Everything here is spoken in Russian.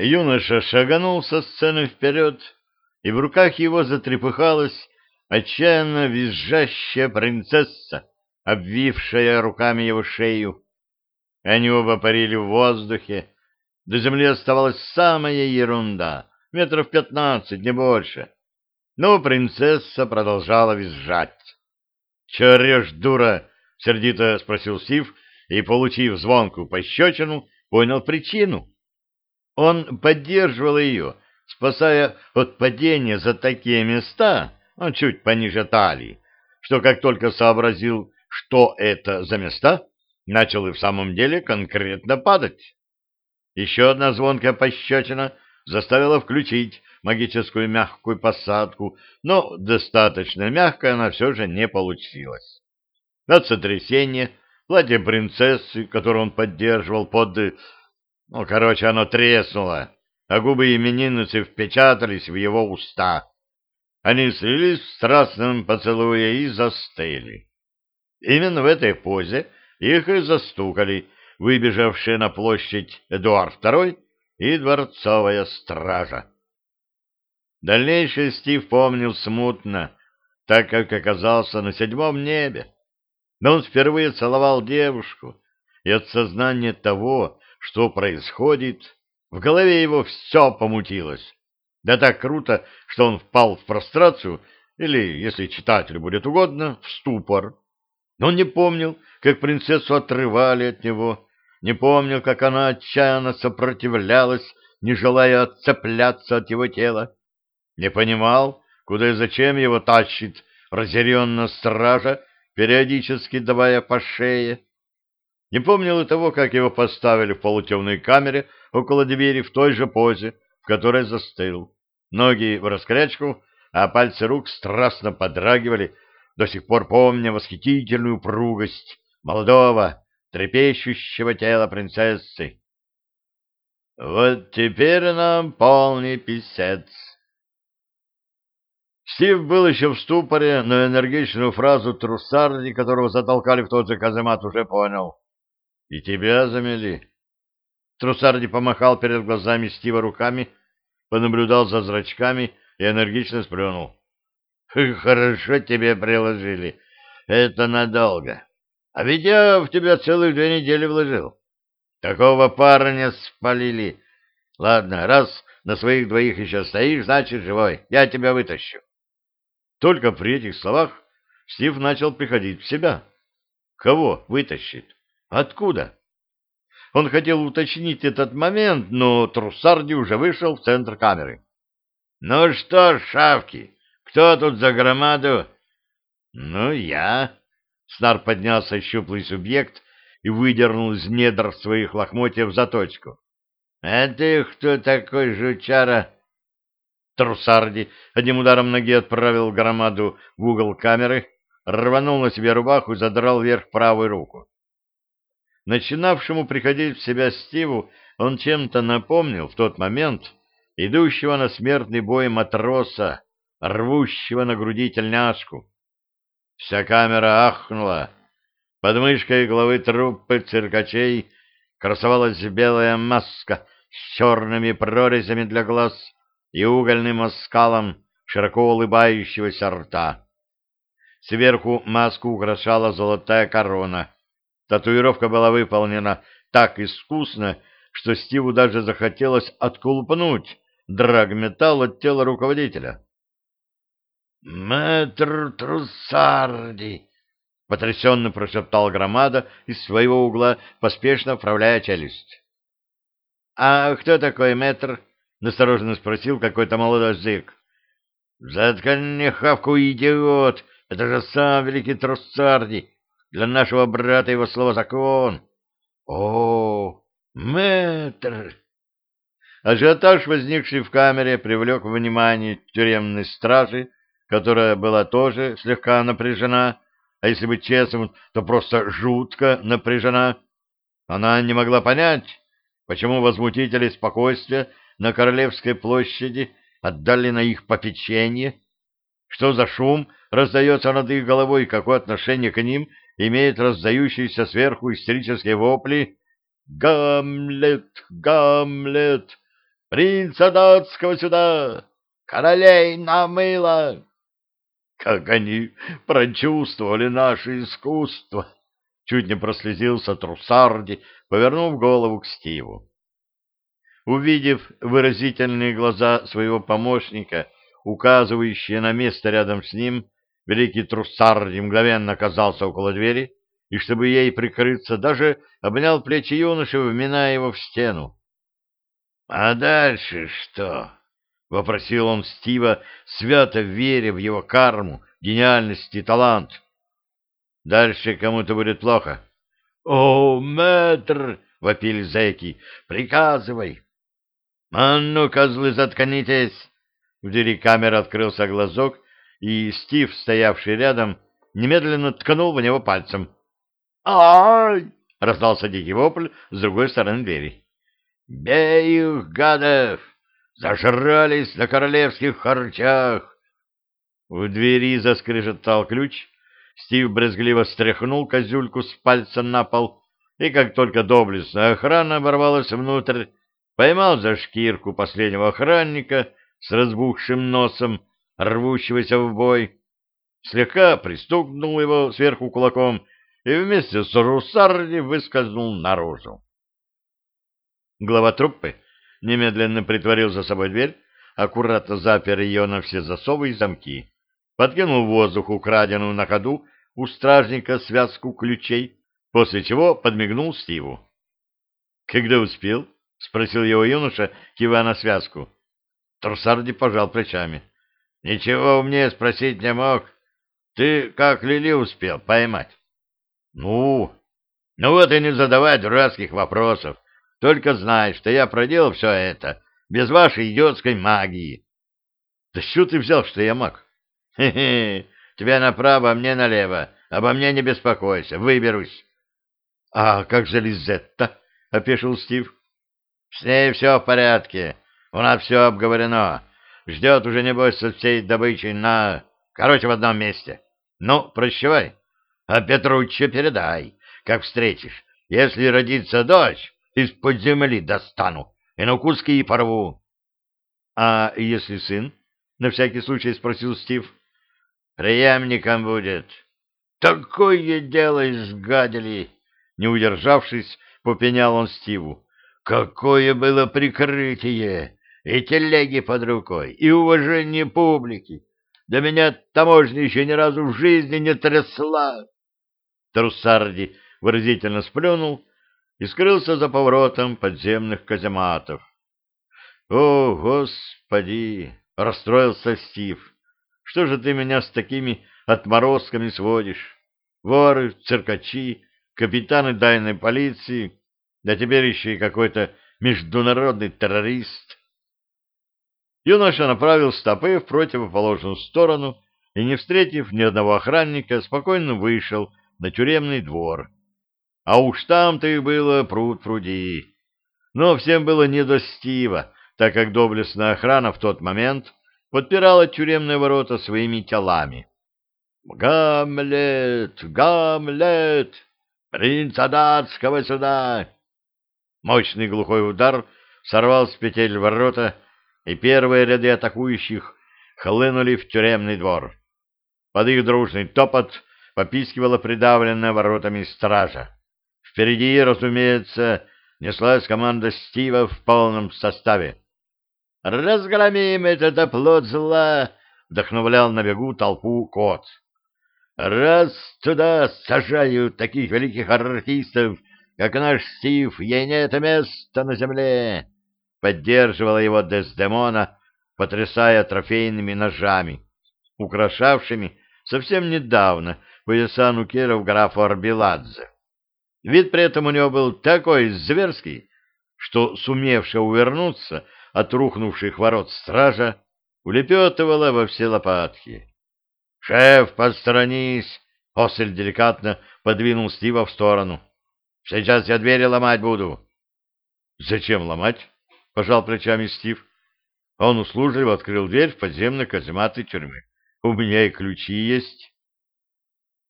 Юноша шаганул со сцены вперед, и в руках его затрепыхалась отчаянно визжащая принцесса, обвившая руками его шею. Они оба парили в воздухе. До земли оставалась самая ерунда, метров пятнадцать, не больше. Но принцесса продолжала визжать. — Че орешь, дура? — сердито спросил Стив, и, получив звонкую пощечину, понял причину. Он поддерживал ее, спасая от падения за такие места, он чуть пониже талии, что как только сообразил, что это за места, начал и в самом деле конкретно падать. Еще одна звонкая пощечина заставила включить магическую мягкую посадку, но достаточно мягкая она все же не получилась. От сотрясения платье принцессы, которое он поддерживал под... Ну, короче, оно треснуло, а губы именинницы впечатались в его уста. Они слились в страстном поцелуе и застыли. Именно в этой позе их и застукали выбежавшие на площадь Эдуард II и дворцовая стража. Дальнейшее Стив помнил смутно, так как оказался на седьмом небе. Но он впервые целовал девушку, и от сознания того, что происходит, в голове его все помутилось. Да так круто, что он впал в прострацию, или, если читателю будет угодно, в ступор. Но он не помнил, как принцессу отрывали от него, не помнил, как она отчаянно сопротивлялась, не желая отцепляться от его тела. Не понимал, куда и зачем его тащит разъяренно стража, периодически давая по шее. Не помнил и того, как его поставили в полутемной камере около двери в той же позе, в которой застыл. Ноги в раскрячку, а пальцы рук страстно подрагивали, до сих пор помня восхитительную пругость молодого, трепещущего тела принцессы. «Вот теперь нам полный писец», Стив был еще в ступоре, но энергичную фразу Труссарди, которого затолкали в тот же каземат, уже понял. «И тебя замели». Труссарди помахал перед глазами Стива руками, понаблюдал за зрачками и энергично сплюнул. «Хорошо тебе приложили. Это надолго. А ведь я в тебя целых две недели вложил. Такого парня спалили. Ладно, раз на своих двоих еще стоишь, значит, живой. Я тебя вытащу. Только при этих словах Стив начал приходить в себя. Кого вытащит? Откуда? Он хотел уточнить этот момент, но Труссарди уже вышел в центр камеры. — Ну что, шавки, кто тут за громаду? — Ну, я. Снар поднялся щуплый субъект и выдернул из недр своих лохмотьев заточку. — А ты кто такой, жучара? Трусарди одним ударом ноги отправил громаду в угол камеры, рванул на себе рубаху и задрал вверх правую руку. Начинавшему приходить в себя Стиву он чем-то напомнил в тот момент идущего на смертный бой матроса, рвущего на груди тельняшку. Вся камера ахнула. Под мышкой главы труппы циркачей красовалась белая маска с черными прорезями для глаз — и угольным оскалом широко улыбающегося рта. Сверху маску украшала золотая корона. Татуировка была выполнена так искусно, что Стиву даже захотелось отколупнуть драгметалл от тела руководителя. «Мэтр Труссарди!» — потрясенно прошептал громада из своего угла, поспешно вправляя челюсть. «А кто такой мэтр?» — настороженно спросил какой-то молодой зэк. — Заткни хавку, идиот! Это же сам великий Труссарди! Для нашего брата его слово закон! — О, мэтр! Ажиотаж, возникший в камере, привлек внимание тюремной стражи, которая была тоже слегка напряжена, а если быть честным, то просто жутко напряжена. Она не могла понять, почему возмутители спокойствия на Королевской площади отдали на их попечение? Что за шум раздается над их головой и какое отношение к ним имеют раздающиеся сверху истерические вопли «Гамлет! Гамлет! Принца датского сюда! Королей намыло!» Как они прочувствовали наше искусство! Чуть не прослезился Трусарди, повернув голову к Стиву. Увидев выразительные глаза своего помощника, указывающие на место рядом с ним, великий Труссарди мгновенно оказался около двери и, чтобы ей прикрыться, даже обнял плечи юноши, вминая его в стену. — А дальше что? — вопросил он Стива, свято веря в его карму, гениальность и талант. — Дальше кому-то будет плохо. — О, мэтр! — вопили зэки. — Приказывай! — А ну, козлы, заткнитесь! В двери камеры открылся глазок, и Стив, стоявший рядом, немедленно ткнул в него пальцем. «Ай!» — раздался дикий вопль с другой стороны двери. «Бей их, гадов! Зажрались на королевских харчах!» В двери заскрежетал ключ, Стив брезгливо стряхнул козюльку с пальца на пол, и как только доблестная охрана ворвалась внутрь, поймал за шкирку последнего охранника с разбухшим носом, рвущегося в бой, слегка пристукнул его сверху кулаком и вместе с Русарди выскользнул наружу. Глава труппы немедленно притворил за собой дверь, аккуратно запер ее на все засовы и замки, подкинул в воздух украденную на ходу у стражника связку ключей, после чего подмигнул Стиву. — Когда успел? — спросил его юноша, кивая на связку. Трусарди пожал плечами. — Ничего умнее спросить не мог. Ты как Лили успел поймать? — Ну? — Ну вот и не задавай дурацких вопросов. Только знай, что я проделал все это без вашей идиотской магии. — Да что ты взял, что я маг? — Хе-хе, тебя направо, а мне налево. Обо мне не беспокойся, выберусь. — А как же Лизетта? — опешил Стив. — С ней все в порядке. У нас все обговорено. Ждет уже, небось, со всей добычей на... Короче, в одном месте. Ну, прощавай. А Петруччо передай, как встретишь. Если родится дочь, из-под земли достану и на куски порву. — А если сын? — на всякий случай спросил Стив. — Преемником будет. — Такое дело изгадили! Не удержавшись, попенял он Стиву. — Какое было прикрытие! И телеги под рукой, и уважение публики! Да меня таможня еще ни разу в жизни не трясла! Трусарди выразительно сплюнул и скрылся за поворотом подземных казематов. «О, Господи!» — расстроился Стив. «Что же ты меня с такими отморозками сводишь? Воры, циркачи, капитаны тайной полиции, да теперь еще и какой-то международный террорист». Юноша направил стопы в противоположную сторону и, не встретив ни одного охранника, спокойно вышел на тюремный двор а уж там-то их было пруд-пруди. Но всем было не до Стива, так как доблестная охрана в тот момент подпирала тюремные ворота своими телами. «Гамлет! Гамлет! Принца датского сюда!» Мощный глухой удар сорвал с петель ворота, и первые ряды атакующих хлынули в тюремный двор. Под их дружный топот попискивала придавленная воротами стража. Впереди, разумеется, неслась команда Стива в полном составе. «Разгромим этот оплот зла!» — вдохновлял на бегу толпу кот. «Раз туда сажают таких великих артистов, как наш Стив, ей нет места на земле!» Поддерживала его Дездемона, потрясая трофейными ножами, украшавшими совсем недавно пояса нукеров графа Арбеладзе. Вид при этом у него был такой зверский, что сумевшая увернуться от рухнувших ворот стража улепетывала во все лопатки. — Шеф, посторонись! — Осель деликатно подвинул Стива в сторону. — Сейчас я двери ломать буду. — Зачем ломать? — пожал плечами Стив. Он услужливо открыл дверь в подземной казематы тюрьмы. — У меня и ключи есть.